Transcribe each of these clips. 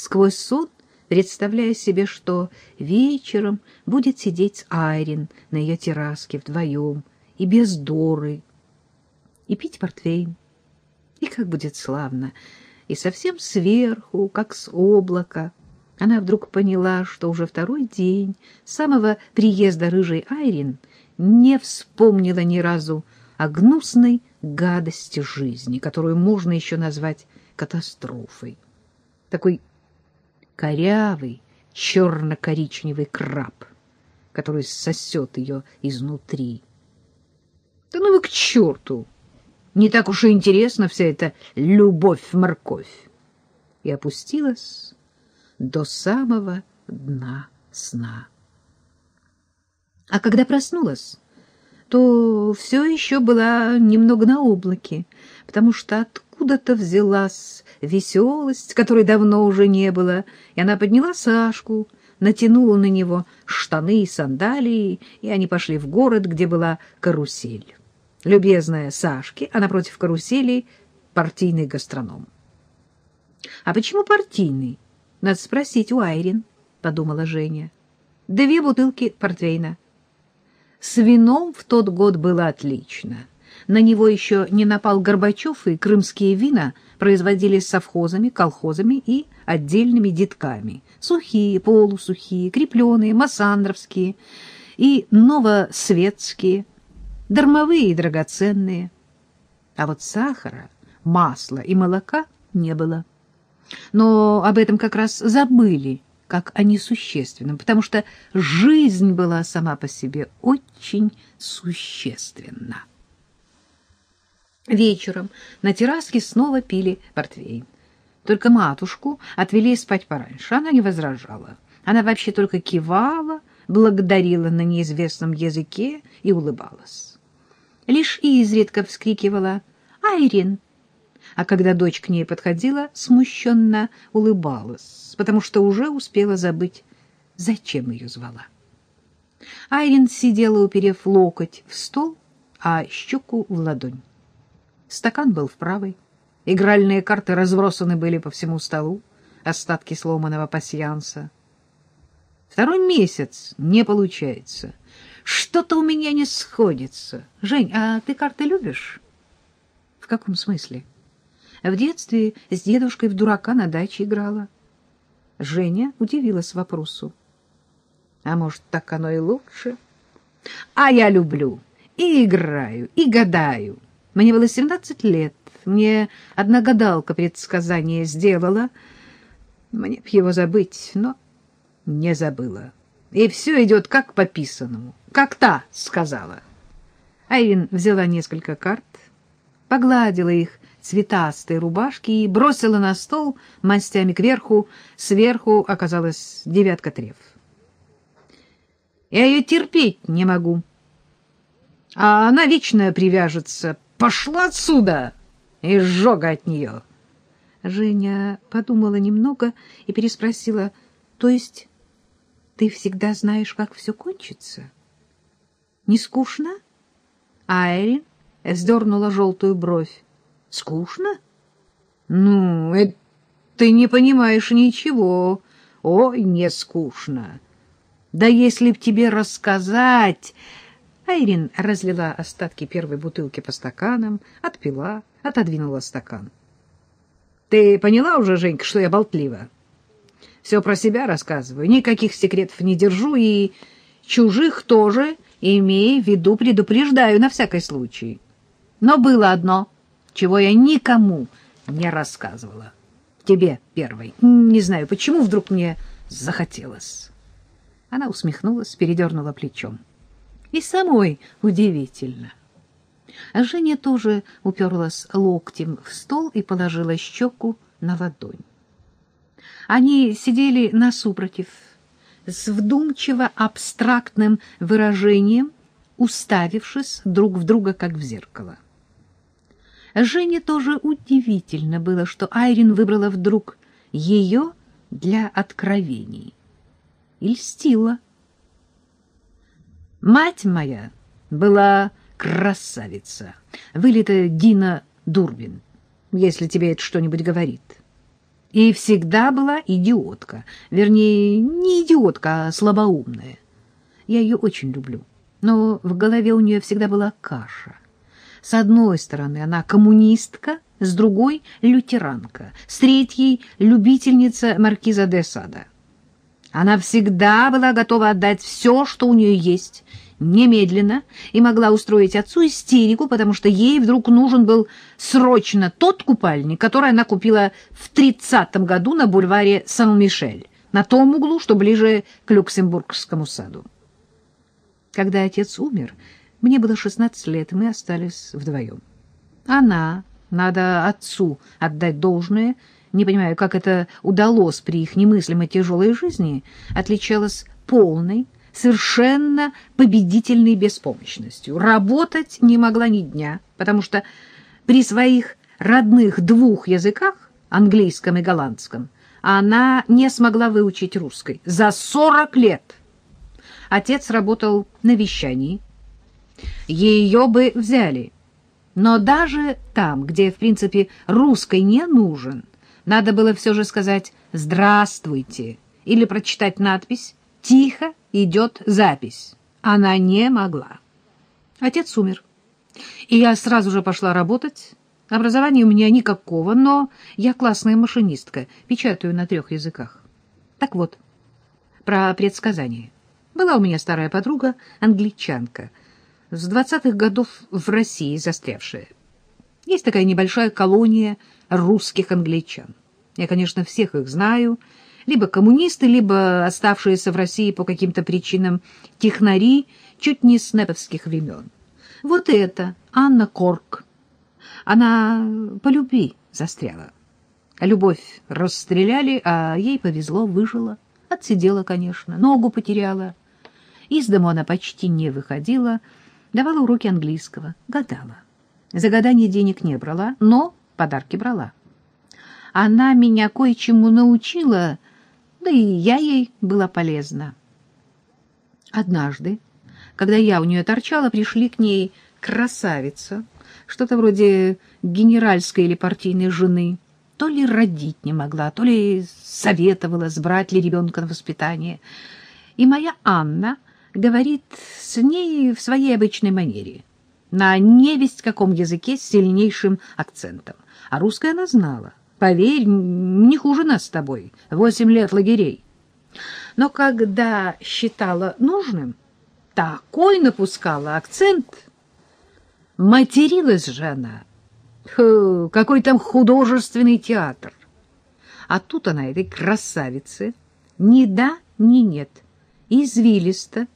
сквозь сон представляя себе, что вечером будет сидеть Айрин на ее терраске вдвоем и без Доры, и пить портвейн. И как будет славно! И совсем сверху, как с облака, она вдруг поняла, что уже второй день с самого приезда рыжей Айрин не вспомнила ни разу о гнусной гадости жизни, которую можно еще назвать катастрофой. Такой корявый черно-коричневый краб, который сосет ее изнутри. Да ну вы к черту! Не так уж и интересна вся эта любовь-морковь. И опустилась до самого дна сна. А когда проснулась, то все еще была немного на облаке, потому что откуда-то взялась веселость, которой давно уже не было, и она подняла Сашку, натянула на него штаны и сандалии, и они пошли в город, где была карусель. Любезная Сашки, а напротив карусели партийный гастроном. — А почему партийный? Надо спросить у Айрин, — подумала Женя. Две бутылки портвейна. С вином в тот год было отлично. На него еще не напал Горбачев, и крымские вина производились совхозами, колхозами и отдельными детками. Сухие, полусухие, крепленые, массандровские и новосветские, дармовые и драгоценные. А вот сахара, масла и молока не было. Но об этом как раз забыли, как о несущественном, потому что жизнь была сама по себе очень существенна. Вечером на терраске снова пили портвейн. Только матушку отвели спать пораньше. Она не возражала. Она вообще только кивала, благодарила на неизвестном языке и улыбалась. Лишь изредка вскрикивала «Айрин!», а когда дочь к ней подходила, смущенно улыбалась, потому что уже успела забыть, зачем ее звала. Айрин сидела, уперев локоть в стол, а щеку в ладонь. Стакан был в правой. Игральные карты разбросаны были по всему столу, остатки сломанного пасьянса. Второй месяц не получается. Что-то у меня не сходится. Жень, а ты карты любишь? В каком смысле? В детстве с дедушкой в дурака на даче играла. Женя удивилась вопросу. А может, так оно и лучше? А я люблю и играю, и гадаю. Мне было семнадцать лет. Мне одна гадалка предсказание сделала. Мне б его забыть, но не забыла. И все идет как по писанному. Как та сказала. Айвин взяла несколько карт, погладила их цветастые рубашки и бросила на стол мастями кверху. Сверху оказалась девятка треф. Я ее терпеть не могу. А она вечно привяжется Пошла отсюда! И сжога от нее. Женя подумала немного и переспросила, то есть ты всегда знаешь, как все кончится? Не скучно? Айрин сдернула желтую бровь. Скучно? Ну, это ты не понимаешь ничего. Ой, не скучно. Да если б тебе рассказать... Айрин разлила остатки первой бутылки по стаканам, отпила, отодвинула стакан. — Ты поняла уже, Женька, что я болтлива? Все про себя рассказываю, никаких секретов не держу и чужих тоже, имея в виду, предупреждаю на всякий случай. Но было одно, чего я никому не рассказывала. Тебе первой. Не знаю, почему вдруг мне захотелось. Она усмехнулась, передернула плечом. — и самой удивительно. А Женя тоже уперлась локтем в стол и положила щеку на ладонь. Они сидели насупротив, с вдумчиво-абстрактным выражением, уставившись друг в друга, как в зеркало. Жене тоже удивительно было, что Айрин выбрала вдруг ее для откровений. И льстила. Мать моя была красавица, вылитая Дина Дурбин, если тебе это что-нибудь говорит. И всегда была идиотка. Вернее, не идиотка, а слабоумная. Я ее очень люблю. Но в голове у нее всегда была каша. С одной стороны, она коммунистка, с другой — лютеранка, с третьей — любительница маркиза де Сада. Она всегда была готова отдать все, что у нее есть, немедленно, и могла устроить отцу истерику, потому что ей вдруг нужен был срочно тот купальник, который она купила в тридцатом году на бульваре Сан-Мишель, на том углу, что ближе к Люксембургскому саду. Когда отец умер, мне было 16 лет, мы остались вдвоем. Она, надо отцу отдать должное, не понимаю, как это удалось при их немыслимо тяжелой жизни, отличалась полной, совершенно победительной беспомощностью. Работать не могла ни дня, потому что при своих родных двух языках, английском и голландском, она не смогла выучить русской. За 40 лет! Отец работал на вещании. Ее бы взяли. Но даже там, где, в принципе, русской не нужен, надо было все же сказать «здравствуйте» или прочитать надпись «Тихо идет запись». Она не могла. Отец умер. И я сразу же пошла работать. Образования у меня никакого, но я классная машинистка, печатаю на трех языках. Так вот, про предсказания. Была у меня старая подруга, англичанка, с двадцатых годов в России застрявшая. Есть такая небольшая колония русских англичан. Я, конечно, всех их знаю, либо коммунисты, либо оставшиеся в России по каким-то причинам технари чуть не с неповских времен. Вот это Анна Корк. Она по любви застряла. Любовь расстреляли, а ей повезло, выжила. Отсидела, конечно, ногу потеряла. Из дому она почти не выходила, давала уроки английского, гадала. За гадание денег не брала, но подарки брала. Она меня кое-чему научила, да и я ей была полезна. Однажды, когда я у нее торчала, пришли к ней красавица, что-то вроде генеральской или партийной жены, то ли родить не могла, то ли советовала, сбрать ли ребенка на воспитание. И моя Анна говорит с ней в своей обычной манере, на невесть каком языке с сильнейшим акцентом. А русское она знала. Поверь, не хуже нас с тобой. Восемь лет лагерей. Но когда считала нужным, такой напускала акцент. Материлась же она. Фу, какой там художественный театр. А тут она, этой красавице, ни да, ни нет. Извилисто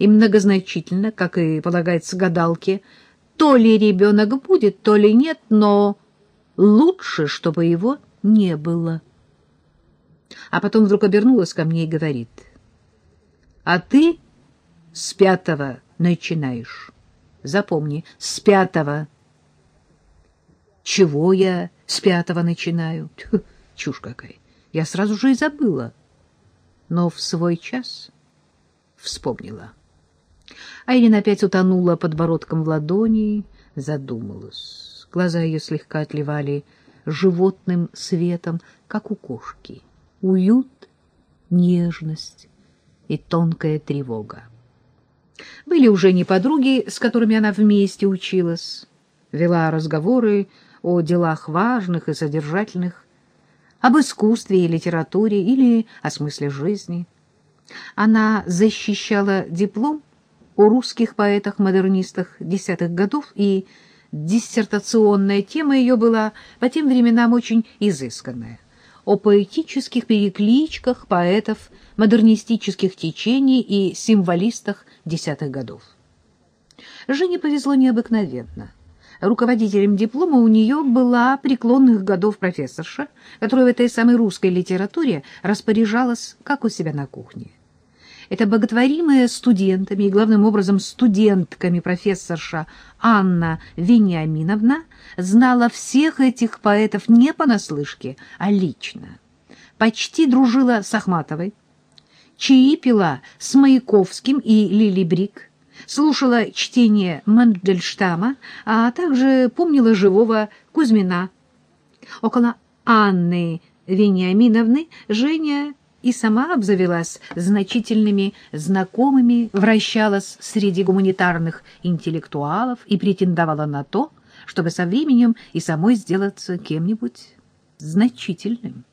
и многозначительно, как и полагается гадалке, то ли ребенок будет, то ли нет, но Лучше, чтобы его не было. А потом вдруг обернулась ко мне и говорит, «А ты с пятого начинаешь. Запомни, с пятого». «Чего я с пятого начинаю?» Тьфу, Чушь какая! Я сразу же и забыла. Но в свой час вспомнила. Айрин опять утонула подбородком в ладони, задумалась. Глаза ее слегка отливали животным светом, как у кошки. Уют, нежность и тонкая тревога. Были уже не подруги, с которыми она вместе училась, вела разговоры о делах важных и содержательных, об искусстве и литературе или о смысле жизни. Она защищала диплом о русских поэтах-модернистах десятых годов и диссертационная тема ее была по тем временам очень изысканная о поэтических перекличках поэтов модернистических течений и символистах десятых годов. Жене повезло необыкновенно. Руководителем диплома у нее была преклонных годов профессорша, которая в этой самой русской литературе распоряжалась как у себя на кухне. Эта боготворимая студентами и, главным образом, студентками профессорша Анна Вениаминовна знала всех этих поэтов не понаслышке, а лично. Почти дружила с Ахматовой, чаи пила с Маяковским и Лили Брик, слушала чтение Мандельштама, а также помнила живого Кузьмина. Около Анны Вениаминовны Женя и сама обзавелась значительными знакомыми, вращалась среди гуманитарных интеллектуалов и претендовала на то, чтобы со временем и самой сделаться кем-нибудь значительным.